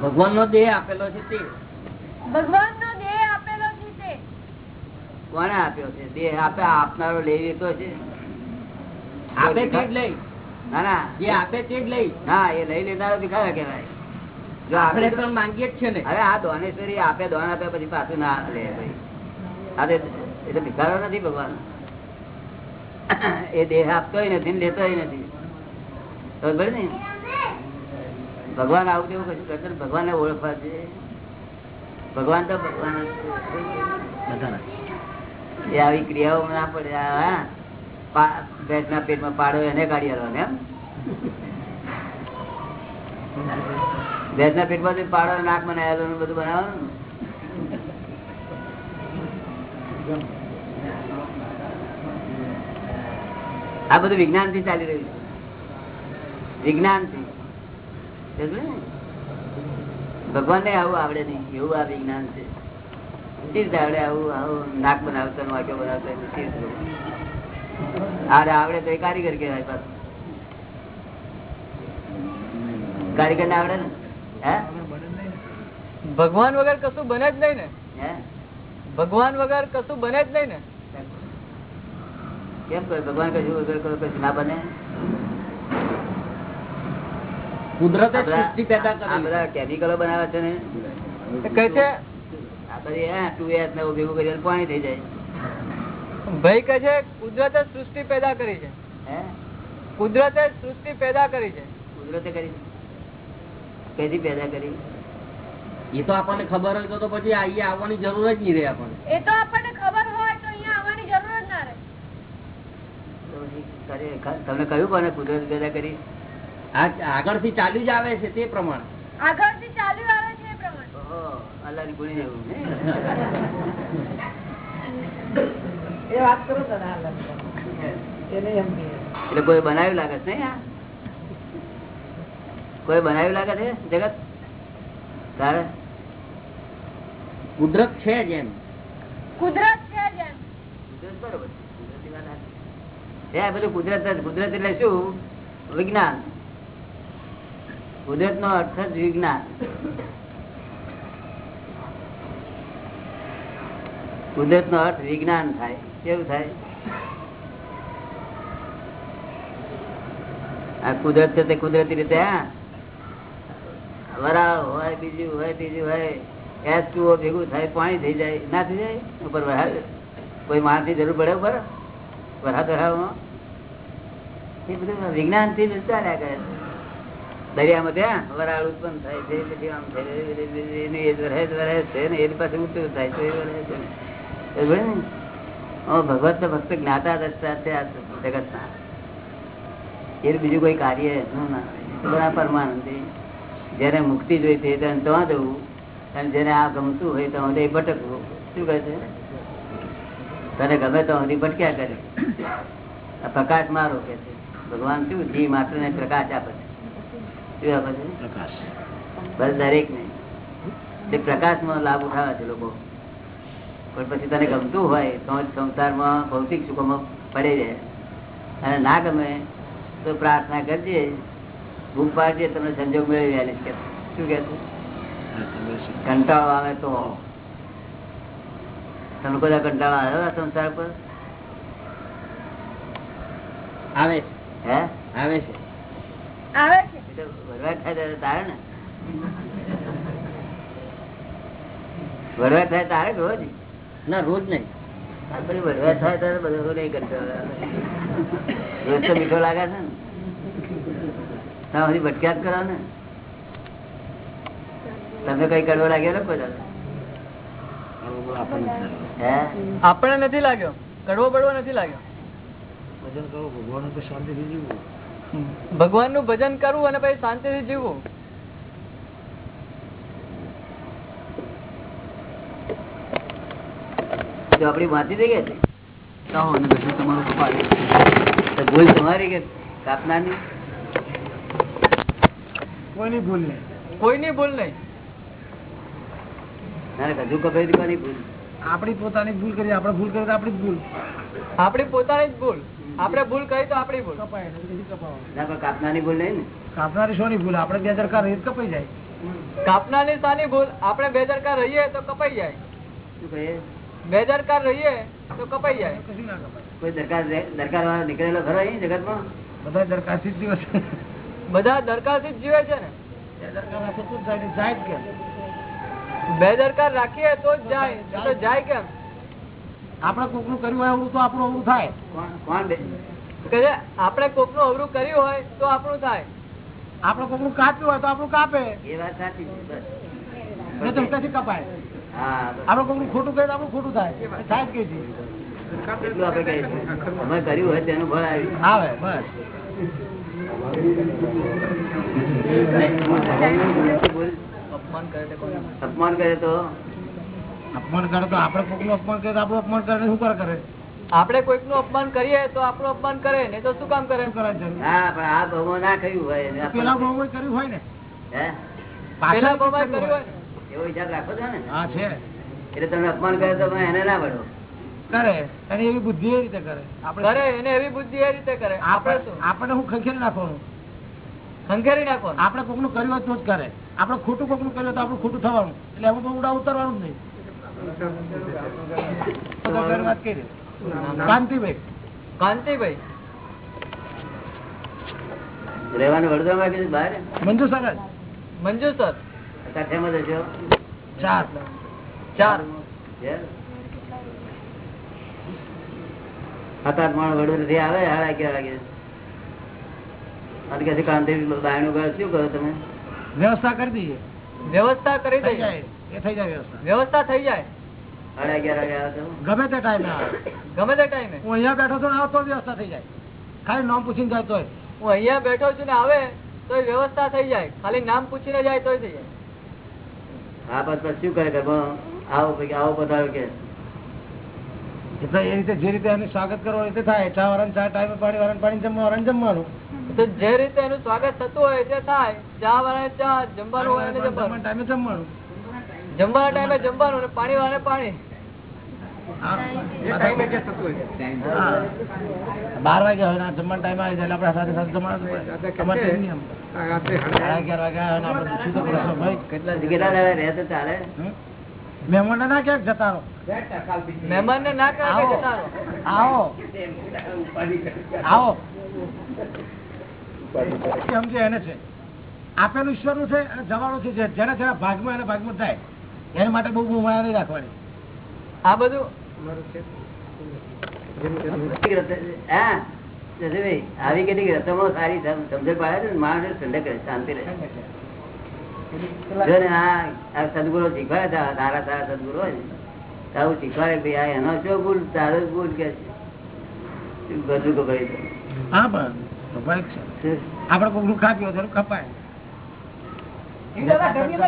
ભગવાન નો દેહ આપેલો છે તે. ભગવાન નો દેહ આપેલો છે તે. કોને આપ્યો છે? દેહ આપે આપનારો લઈ લેતો છે. આપે તે જ લઈ. ના ના. જે આપે તે જ લઈ. ના એ લઈ લેનારો ભિખારા કહેવાય. જો આપણે પણ માંગીએ જ છે ને. અરે આ દોનેશ્વરી આપે દોન આપે પછી પાછું ના લે ભાઈ. આ તો એટલે ભિખારો નથી ભગવાન એ દેહ આપતો નથી લેતો લેતોય નથી. ખબર ને? ભગવાન આવું તેવું કશું કરતા ભગવાન ને? ઓળખવા છે ભગવાન તો ભગવાન એ આવી ક્રિયાઓ ના પડે. હા. પા- ભેંસના પેટમાં પાડો એને કાઢી આલવાનો, એમ? ભેંસના પેટમાં થી પાડો નાક બનાવેલો ને બધું બનાવવાનું? આ બધું વિજ્ઞાનથી ચાલી રહ્યું છે. વિજ્ઞાનથી ભગવાન ને? આવું આવડે નહીં એવું આ વિજ્ઞાન છે. શી આવડે આવું? આવું નાક બનાવતો વાક્યો બનાવતો એટલે શી આવડે? તો એ કારીગર કહેવાય પાછું. કારીગર ને આવડે ને? ભગવાન વગર કશું બને જ નહીં ને. હે? ભગવાન વગર કશું બને જ નહીં ને. કેમ ભગવાન કશું વગર કશું ના બને? કુદરતે સૃષ્ટિ પેદા આ બધા કેમિકલો બનાવે છે ને. કહે છે આ બધી હે ટુ એસ ને ભેગું કરી પાણી થઈ જાય. ભાઈ કહે છે કુદરતે સૃષ્ટિ પેદા કરી છે. હે? કુદરતે સૃષ્ટિ પેદા કરી છે. કુદરતે કરી. કેથી પેદા કરી? એ તો આપણને ખબર હોય તો તો પછી અહીંયા આવવાની જરૂર જ નહીં રહે આપણને. એ તો આપણને ખબર હોય તો અહીંયા આવવાની જરૂર જ ના રહે. તો તમને કહ્યું કોને કુદરત પેદા કરી? આગળથી ચાલ્યું જ આવે છે તે પ્રમાણે. આગળથી ચાલ્યું આવે છે એ વાત કરો? એટલે કોઈ બનાવ્યું લાગે છે કોઈ બનાવ્યું લાગે છે જગત? તારે? કુદરત છે જેમ એમ. કુદરત છે જેમ કુદરત બરોબર વાત. કુદરત એટલે શું? વિજ્ઞાન. કુદરત નો અર્થ જ વિજ્ઞાન. કુદરત નો અર્થ વિજ્ઞાન થાય. કેવું થાય? આ કુદરત છે તે કુદરતી રીતે, હા? વરાળ હોય, બીજું હોય, ત્રીજું હોય, એસ ટુઓ ભેગું થાય, પાણી થઈ જાય, ના થઈ જાય? ઉપર વરસાદ કોઈ માણસ જરૂર પડે ઉપર? વરસાદ વરસાદમાં એ બધું વિજ્ઞાનથી ચાલ્યા કરે છે. દરિયામાં ત્યાં વરાળ ઉત્પન્ન થાય છે પછી આમ છે, છે ને એની પાસે ઊંચું થાય છે એ વરસે છે ને. ને? ભગવત તો ભક્ત જ્ઞાતા દ્રષ્ટા છે આ જગતના. એ બીજું કોઈ કાર્ય ના હોય. પરમાનંદી જેને મુક્તિ જોઈતી હોય તેને ત્યાં જવું. અને જેને આ ગમતું હોય તો એ ભટકવું. શું કહે છે? તને ગમે તો સુધી ભટક્યા કરે. પ્રકાશ મારો કે છે. ભગવાન શું? જી માત્ર ને પ્રકાશ આપે છે છે. પ્રકાશ. બસ દરેક ને પ્રકાશમાં લાભ ઉઠાવે છે લોકો. પણ પછી તને ગમતું હોય તો સંસારમાં ભૌતિક સુખોમાં પડે જાય અને ના ગમે તો પ્રાર્થના કરજે. ભૂખ પાડજે તમને સંજોગ મેળવી આલીશ કે શું કે છે? કંટાળો આવે તો. તમે બધા કંટાળો આવ્યો સંસાર પર? આવે છે. હે? આવે છે. આવે છે. વરવાટ થાય તારે ને? વરવાટ થાય તારે રોજ? ના રોજ નહીં. આપડે વરવા થાય ત્યારે બધો નહીં કરતો. રોજ તો મીઠો લાગે છે ને. તમે હજી ભટક્યા જ કરો ને. તમને કઈ કડવો લાગ્યો ને બધા આપણને આપણે નથી લાગ્યો. કડવો પડવો નથી લાગ્યો. ભજન કરો ભગવાન તો શાંતિથી જીવવું ભગવાનનું ભજન કરવું અને પછી શાંતિ જીવવું આપડી વાંચી થઈ ગયા તમારું ભૂલ તમારી કે કાપનારની? ભૂલ નહીં. કોઈની ભૂલ નહીં. ભૂલ? આપણી પોતાની ભૂલ કરીએ આપણે ભૂલ કરીએ આપણી ભૂલ. આપણી પોતાની જ ભૂલ. આપણે ભૂલ કરી તો આપણી ભૂલ. કપાય એટલે બીજી કપાવવાની. ના પણ કાપનારની ભૂલ નહીં ને? કાપનારી શોની ભૂલ? આપણે બે હજાર રેત કપાઈ જાય. કાપનાની સાની ભૂલ આપણે બેદરકાર રહીએ તો કપાઈ જાય. બેદરકાર રહીએ તો કપાઈ જાય. કોઈ દરકાર દરકાર વાળો નીકળેલો ખરો અહીં જગતમાં? બધા દરખાસ્તી જ છે. બધા દરકારથી જ જીવે છે ને? દરકાર બેદરકાર રાખીએ તો જ જાય તો જાય કેમ? આપણે કોકનું કર્યું હોય અવરું તો આપણું અવરું થાય. કોણ કોક કોકનું અવરું કર્યું હોય તો આપણું થાય. આપડે કોકનું કાપ્યું હોય તો આપણું કાપે. એ વાત સાચી કપાય. આપડે કોકનું ખોટું કહે તો આપણું ખોટું થાય. થાય જ કઈ અમે કર્યું હોય તેનું ફળ આવ્યું. આવે બસ. અપમાન કરે તે? અપમાન કરે તો નું આપણે કોકનું અપમાન કરે તો આપણું અપમાન કરે ને શું કરે કરે? આપણે કોઈકનું અપમાન કરીએ તો આપણું અપમાન કરે ને તો શું કામ કરે? કરે હા પણ આ ભાવમાં ના કહ્યું હોય પેલા. બહુ કર્યું હોય ને? પેલા બમાય કર્યું કર્યું હોય. ને એવો વિચાર રાખો છો ને? હા છે. એટલે તમે અપમાન કરે તો તમે એને ના પડો કરે. અને એવી બુદ્ધિ એ રીતે કરે. આપણે કરે એને એવી બુદ્ધિ એ રીતે કરે. આપણે આપણે શું? આપણને હું ખંખેરી નાખવાનું? ખંખેરી નાખવાનું? આપણે કોકનું કર્યું હોય તો જ કરે. આપણે ખોટું કોકનું કર્યું તો આપણું ખોટું થવાનું. એટલે એમાં બહુ ઉડા ઉતરવાનું જ નહીં. કાંતિભાઈ. કાંતિભાઈ. રહેવાનું વડોદરામાં કીધું બહાર? મંજુ સર મંજુ સર કાઠિયામાં જશો ચાર. ચાર. ઘેર? સાત માણસ વડોદરાથી આવે? અગિયાર વાગે અને કે કાંતિ બાયણું શું કરો તમે? વ્યવસ્થા કરી દઈએ. વ્યવસ્થા કરી દઈએ. એ થઈ જાય વ્યવસ્થા. વ્યવસ્થા થઈ જાય. તો ગમે તે ટાઈમે ગમે તે ટાઈમે હું અહીંયા બેઠો છું ને તો વ્યવસ્થા થઈ જાય. ખાલી નામ પૂછીને જાય તોય. હું અહીંયા બેઠો છું ને આવે તો વ્યવસ્થા થઈ જાય. ખાલી નામ પૂછીને જાય તોય થઈ જાય. હા બસ બસ શું કરે આવો આવો પધારો કે? એટલે એ રીતે જે રીતે એનું સ્વાગત કરવું એ રીતે થાય. ચા વાર ચા ટાઈમે પાણી વાર પાણી જમવા વાળાને જમવાનું. તો જે રીતે એનું સ્વાગત થતું હોય તે થાય. ચા વાળા ચા જમવાનું હોય જમવાનું ટાઈમે જમવાનું. જમવાના ટાઈમે જમવાનું અને પાણી. હા. બાર વાગે હોય ને ટાઈમ આવે એટલે આપડે સાથે સાથે જમવાનું આવે ને ના ક્યાંક જતા રહો. મહેમાનને ના કહે આવો. જતા રહો. આવો. આવો. સમજે એને છે. આપેલું ઈશ્વરનું છે અને જવાનું છે જે- જેના જેના ભાગમાં એના ભાગમાં થાય એના માટે બહુ બહુ માયા નહીં રાખવાની. આ બધું આવી કેટલીક રસમો સારી સમ- સમજણ પાડે છે માણસ ઠંડક રહે શાંતિ રહે. સદગુરો શીખવાડે છે, આ સારા સારા હોય ને શીખવાડે ભાઈ એનો શું ભૂલ તારો ભૂલ કે બધું તો હા પણ આપણે કોઈ તો એનું ખપાય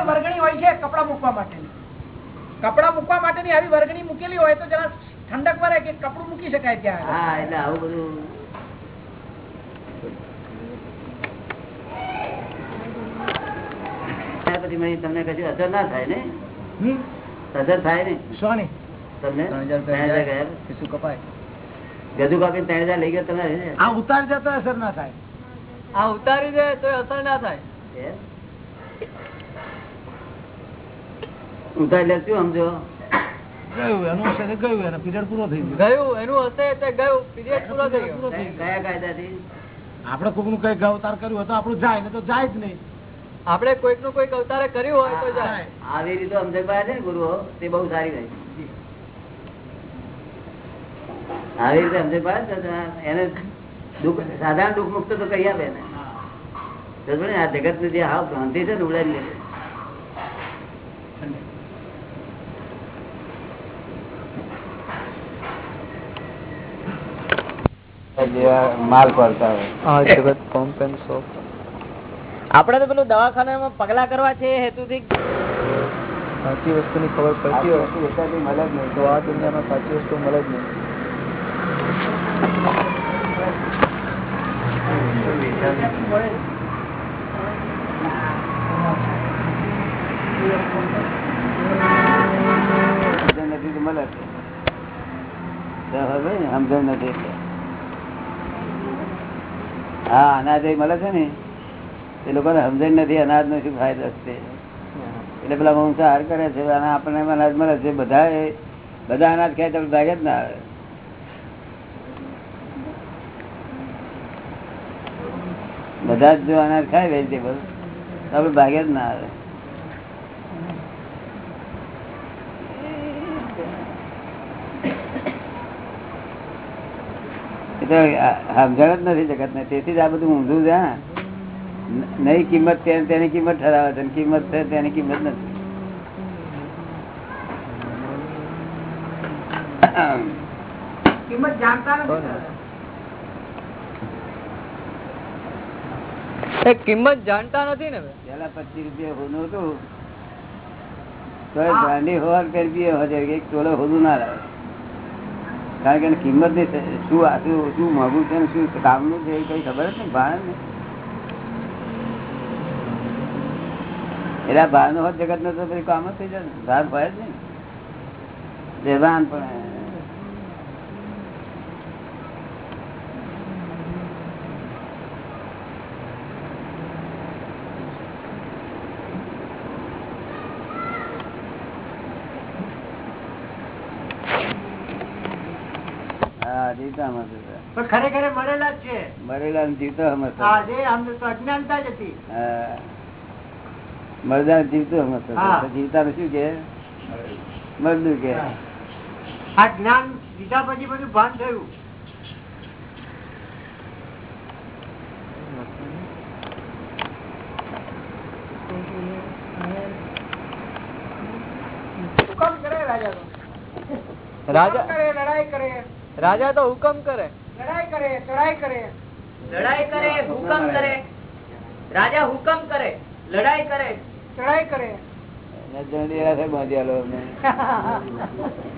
વર્ગણી હોય છે કપડા મૂકવા માટેની. કપડા મૂકવા માટેની આવી વર્ગણી મૂકેલી હોય તો જરા ઠંડક પર કે કપડું મૂકી શકાય ત્યાં હા એટલે આવું બધું. પછી મને તમને કશું અસર ના થાય ને? હમ? અસર થાય ને? સોની? તમને? શું કપાય? ગજુ કાપી ત્રણ હજાર લઈ ગયો તમે આ ઉતારી જતો અસર ના થાય. આ ઉતારી દે તો અસર ના થાય. હે? ઉતારી લે શું સમજો ગયું એનું હશે ગયું એનો પીરિયડ પૂરો થઈ ગયો. ગયું એનું હશે તે ગયું પીરિયડ પૂરો થઈ ગયો પૂરો થઈ ગયો. કયા કાયદાથી? આપણે કોકનું કંઈક અવતાર કર્યું હોય તો આપણું જાય ને તો જાય જ નહીં. આપણે કોઈકનું કોઈક અવતાર કર્યું હોય તો જાય. આવી રીતે સમજણ છે ને ગુરુઓ તે બહુ સારી રહી આવી રીતે સમજ પાડે એને દુઃખ સાધારણ દુઃખ મુક્ત તો કહી આપે ને ને? આ જગતની જે હાવ ભ્રાંતિ છે ને ઉડાડી લે માલ પડતા હોય. જગત પંપ એન્ડ શોપ આપડે તો પેલું દવાખાનામાં પગલા કરવા છે હેતુથી. સાચી વસ્તુની ખબર પડતી હોય. વસ્તુ મળે જ નહીં. તો આ દુનિયામાં સાચી વસ્તુ મળે જ નહીં. સમજણ નથી એટલે. હા, અનાજ મળે છે ને, એ લોકોને સમજણ નથી અનાજ નો શું ફાયદો છે. એટલે પેલા મંસાહાર કરે છે, અને આપણને અનાજ મળે છે. બધા બધા અનાજ ખાય તો ભાગે જ ના આવે. બધા જ જો અનાજ ખાય વેજીટેબલ, તો આપડે ભાગે જ ના આવે એ તો આ સમજણ જ નથી જગત ને. તેથી જ આ બધું ઊંધું છે નહીં કિંમત તેની કિંમત ઠરાવે છે કિંમત છે તેની કિંમત નથી. કિંમત જાણતા નથી. એ કિંમત જાણતા નથી ને પેલા પચીસ રૂપિયા હોનું હતું. તો એ ગાંડી હોવા કરી હજાર એક તોલો હોનું ના લાવે. કારણ કે એની કિંમતની શું આ, શું મોંઘું છે શું કામનું છે એ કઈ ખબર જ નહીં ભાન ને. એટલે આ નો હોત જગત નો તો પછી કામ જ થઈ જાય ભાર ભય જ નહીં. બેભાન પણ હા જીવતા હમણાં પણ ખરેખર એ છે. મરેલા જીવતો હા, હમણાં જે આમ તો અજ્ઞાનતા જ હતી. મરદા જીવતું હમણાં જીવતા શું કે? મરદું કે. આ જ્ઞાન લીધા પછી બધું ભાન થયું. રાજા કરે લડાઈ કરે? રાજા તો હુકમ કરે. લડાઈ કરે ચડાઈ કરે. લડાઈ કરે હુકમ કરે. રાજા હુકમ કરે લડાઈ કરે. ચડાઈ કરે.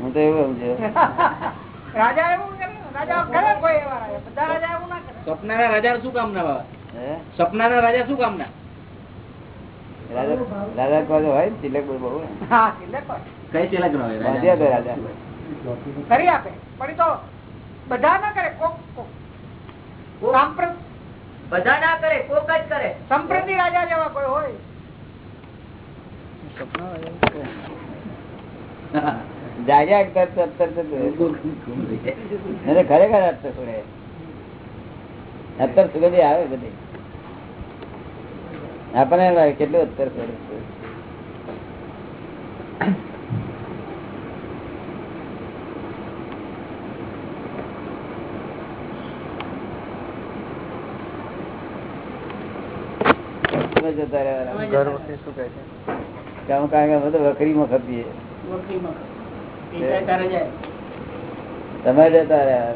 હું તો એવું સમજ્યો. રાજા એવું કરે રાજા કરે કોઈ એવા રાજા. બધા રાજા એવું ના સપનાના રાજા શું કામ ના બાબા? હે? સપનાના રાજા શું કામ ના રાજા રાજા હોય તિલક બહુ ને. કોઈ તિલક નો રાજા. કરી આપે. પણ તો બધા ના કરે કોક બધા ના કરે કોક જ કરે. સંપ્રતિ રાજા જેવા કોઈ હોય. જાગ્યા તરત તરત તરત એટલે ખરેખર અત્તર સુડે અત્તર સુગંધી આવે બધી. આપણને એમ લાગે કેટલું અત્તર સુડે તમે જતા રહેવાના. ઘર વખતે શું કહે છે કામ કારણ કે અમે તો વકરીમાં ખપીએ તમે જતા રહ્યા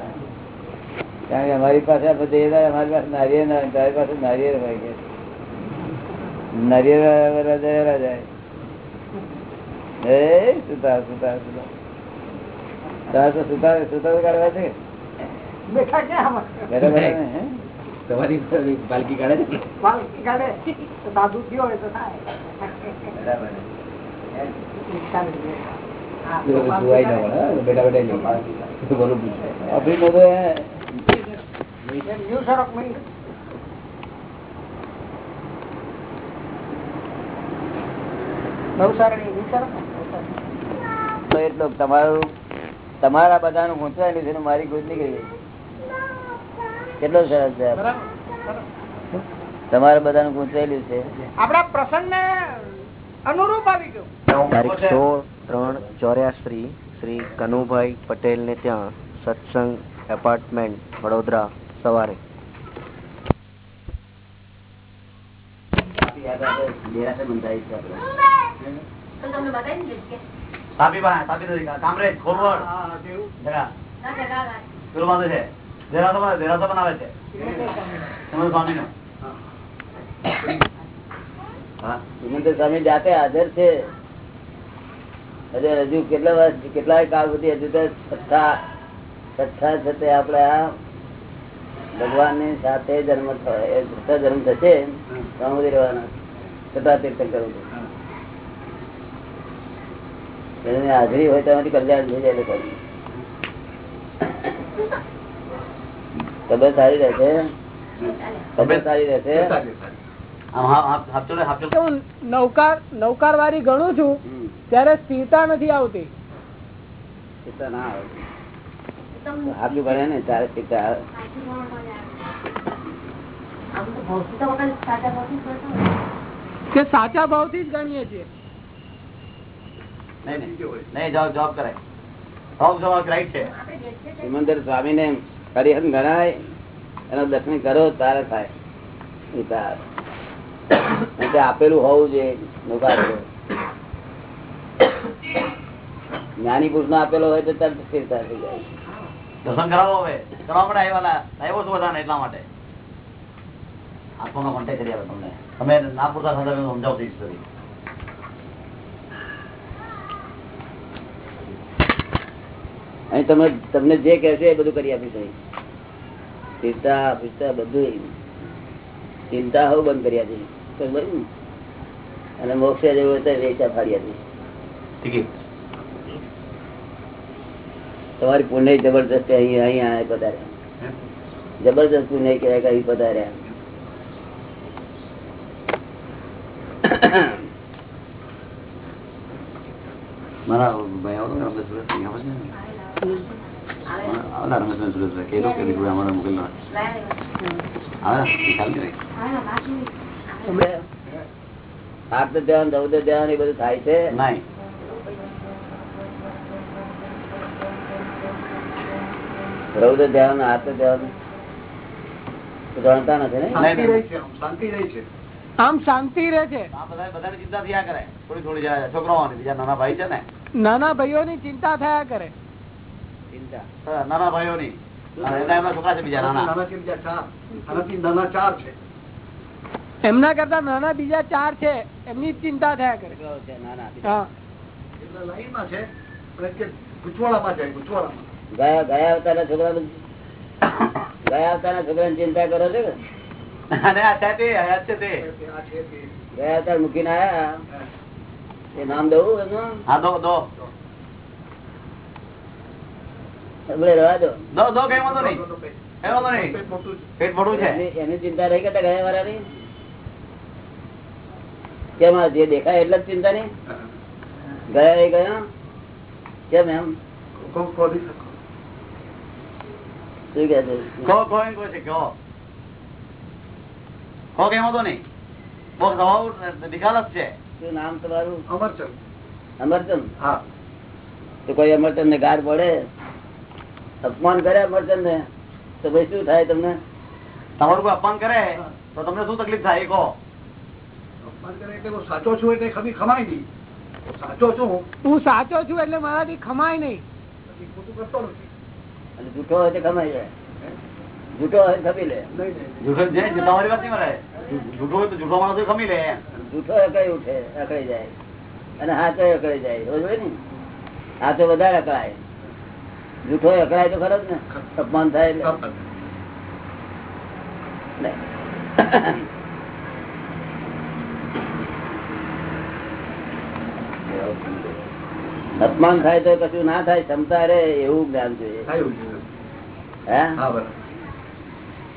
કારણ કે અમારી પાસે આ બધે એવા અમારી પાસે નારિયેળ ના હોય, તારી પાસે નારિયેળ હોય કે નારિયેળ વાળા જયેલા જાય એ સુતાર સુતાર સુતાર તારે તો સુતાર સુતાર કાઢવા છે બેઠા ક્યાં આમાં? બેઠા બેઠા ને, હે? તમારી પાલકી કાઢે પાલકી કાઢે. દાદુ થયો હોય તો થાય. બરાબર. તમારું તમારા બધાનું ગૂંચવાયેલું છે મારી ગોદ નીકળી ગઈ. કેટલો સરસ છે. તમારા બધાનું ગૂંચવાયેલું છે. આપણા પ્રસંગ ને અનુરૂપ આવી ગયું. તારીખ સોળ ત્રણ ચોર્યાસી શ્રી કનુભાઈ પટેલ ને ત્યાં સત્સંગ એપાર્ટમેન્ટ વડોદરા સવારે. સાબી પાસે સાબી તો કામરેજ ખોરવડ. જગા. પેલું બાંધે છે. સ્વામી સુમંદર જાતે હાજર છે. હજુ કેટલા વર્ષ કેટલાય કાળ સુધી હજુ તો છઠ્ઠા છઠ્ઠા છે આપણે આ ભગવાનની સાથે જન્મ થયો. જન્મ થશે સુધી રહેવાના છઠ્ઠા તીર્થંકર સુધી. એની હાજરી હોય ત્યાંથી કલ્યાણ થઈ જાય લોકોનું. તબિયત સારી રહેશે? તબિયત સારી રહેશે? આમ હા- હા- હાથ જોડે હાથ જોડે હું નૌકાર નૌકાર વાળી ગણું છું ત્યારે સ્થિરતા નથી આવતી. ચિંતા ના આવે. હાથું ગણે ને ત્યારે ચિંતા આવે. કે સાચા ભાવથી જ ગણીએ છીએ. નહીં નહીં. નહીં જવાબ જવાબ કરાય. જવાબ જવાબ રાઈટ છે. સિમંદર સ્વામી ને હરિહન ગણાય એનો દર્શન કરો તારે થાય. એ. આપેલું હોવું જોઈએ જ્ઞાની પુરુષ નો આપેલો હોય તો તરત સ્થિરતા થઈ જાય. દર્શન કરાવો હવે કરવા પડે આવ્યા આવ્યો છું બધાને એટલા માટે. આપણો કોન્ટેક્ટ કરી આવે તમને. તમે ના પૂરતા થતા હું સમજાવું દઈશ સુધી અહીં તમે તમને જે કહેશે એ બધું કરી આપીશ અહીં ચિંતા ફિરતા બધું ચિંતા હોવ બંધ કરી આપીશ તો બરાબર ને? અને મોક્ષે જેવું હોય તો વેચા ફાડી આપીશ ટિકિટ તમારી પુણ્ય જબરદસ્ત અહીં અહીં આયા પધાર્યા. જબરદસ્ત પુણ્ય કહેવાય કે અહીં પધાર્યા. મારા ભાઈ આવો ને રમેશ સુરેશ સિંહ આવે છે ને? નહીં રહી ધ્યાન રૌદ્ર ધ્યાન એ બધું થાય છે નહીં રૌદ્ર ધ્યાન આર્ત ધ્યાન જાણતા નથી ને આમ શાંતિ રહે છે બધાની ચિંતા થયા કરે થોડી થોડી છોકરાઓની બીજા નાના ભાઈ છે ને નાના ભાઈઓની ચિંતા થયા કરે નાના એમના છોકરા કરતા નાના બીજા ચાર છે. એમની ચિંતા થયા કરે. છે ગયા ગયા અવતારના છોકરા ગયા અવતારના છોકરાની ચિંતા કરો છો ગયા અવતાર મૂકીને આયા. એ નામ દઉં હા દો. દો આપણે રહેવા દો દો દો કઈ વાંધો નહીં કઈ વાંધો નહીં પેટ મોટું છે એની- એની ચિંતા રહી કરતા ગયા કેમ જે દેખાય એટલે જ ચિંતા નહીં? ગયા એ ગયા? કેમ એમ? શું કે છે શું નામ તમારું? અમરચંદ. તો કોઈ અમરચંદ ને ગાર પડે? અપમાન કરે અમરચંદ ને તો ભાઈ શું થાય તમને? તમારું કોઈ અપમાન કરે તો તમને શું તકલીફ થાય? કહો. સાચો છું એટલે ખમાય નહીં. સાચો છું. હું સાચો છું એટલે મારાથી ખમાય નહીં. ખોટું કરતો નથી. જૂઠો હોય તો જાય જૂઠો હોય ખમી લે. નહીં નહીં જૂઠો જે તમારી વાત નહીં મળે. જૂઠો હોય તો જૂઠો માણસ ખમી લે. જૂઠો અકળાઈ ઉઠે અકળી જાય. અને હાથો અકળી જાય. ને? હાથો વધારે અકળાય. જૂઠો અકળાય તો ખરો ને. અપમાન થાય અપમાન થાય તો કશું ના થાય ક્ષમતા રે એવું જ્ઞાન જોઈએ.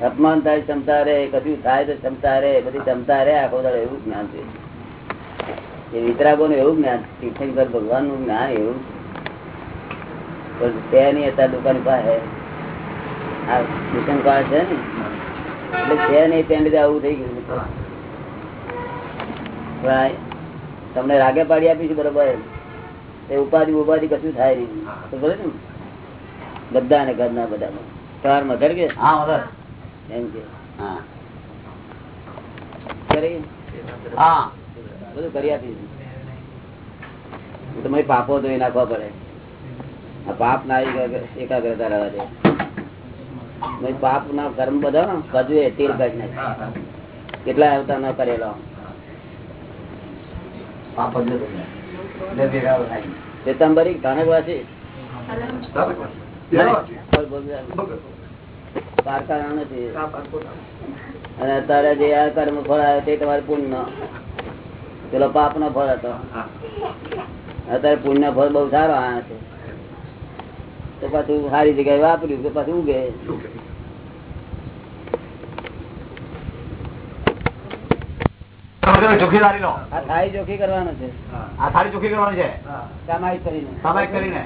અપમાન થાય ક્ષમતા રે કશું થાય તો ક્ષમતા રે બધી ક્ષમતા રે આખો દાડો એવું જ્ઞાન જોઈએ. એ વિતરાગો નું એવું જ્ઞાન તીર્થંકર ભગવાનનું જ્ઞાન એવું છે છે નહીં દુકાન પાસે. આ મિશન ક્લાસ છે ને? એટલે છે નહીં ત્યાં લીધે આવું થઈ ગયું. તમને રાગે પાડી આપીશું બરોબર એ ઉપાધિ ઉપાધિ કશું થાય નહીં. તો બોલે ને? બધા ને ઘરના બધા તાર મધર કે? હા મધર. એમ કે. હા. કરી? હા. બધું કરી આપીશું. તમારી પાપો ધોઈ નાખવા પડે. પાપ ના એકાગ્રતા રહેવા દે. પાપ ના કર્મ બધા એ તીર કાઢી નાખે કેટલા અવતાર ન કરેલો. પારકાના નથી. અને અત્યારે જે આ કર્મ ફળ આવ્યો તે તમારે પુણ્ય પેલો પાપ નો ફળ હતો. અત્યારે પુણ્ય ફળ બહુ સારો આ છે. તો પાછું સારી જગ્યાએ વાપર્યું તો પાછું ઉગે. ચોખ્ખી કરવાનો છે. ચોખ્ખી કરવાનો છે? સામાયિક કરીને. સામાયિક કરીને?